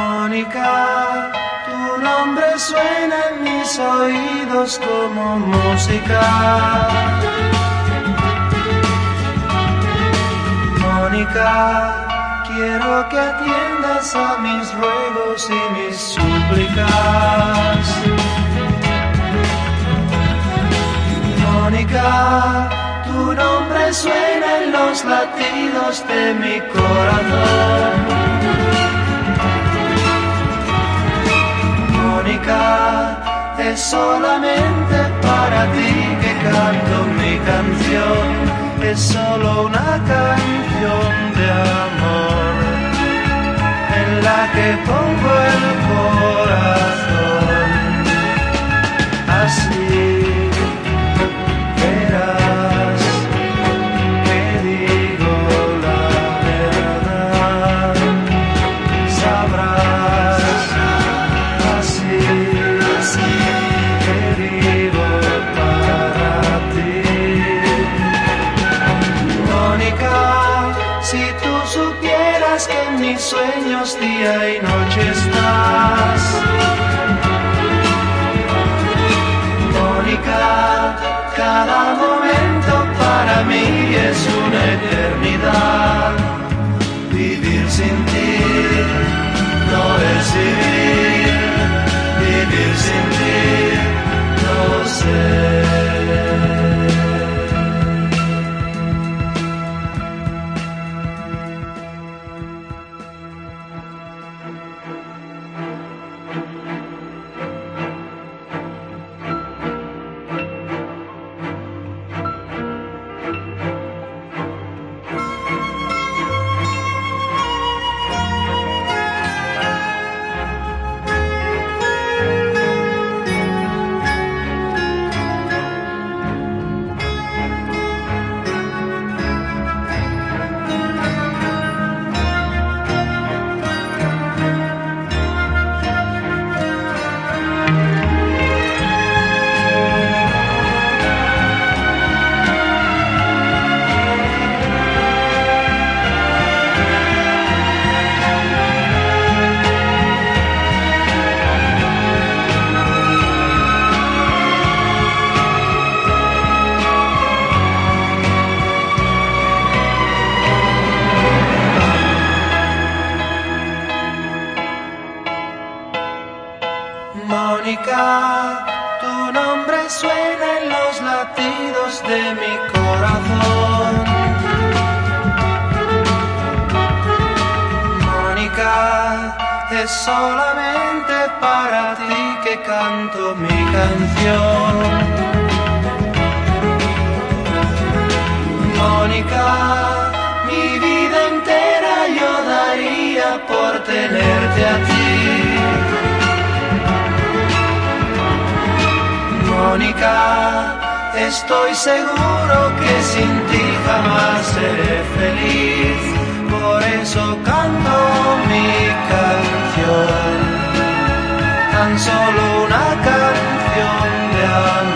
Mónica, tu nombre suena en mis oídos como música. Mónica, quiero que atiendas a mis ruegos y mis súplicas. Mónica, tu nombre suena en los latidos de mi corazón. Es solamente para ti que canto mi canción, es solo una canción de amor en la que pongo día y noche estás. Mónica, tu nombre suena en los latidos de mi corazón. Mónica, es solamente para ti que canto mi canción. Mónica, mi vida entera yo daría por tenerte a ti. Estoy seguro que sin ti jamás seré feliz. Por eso canto mi canción, tan solo una canción de amor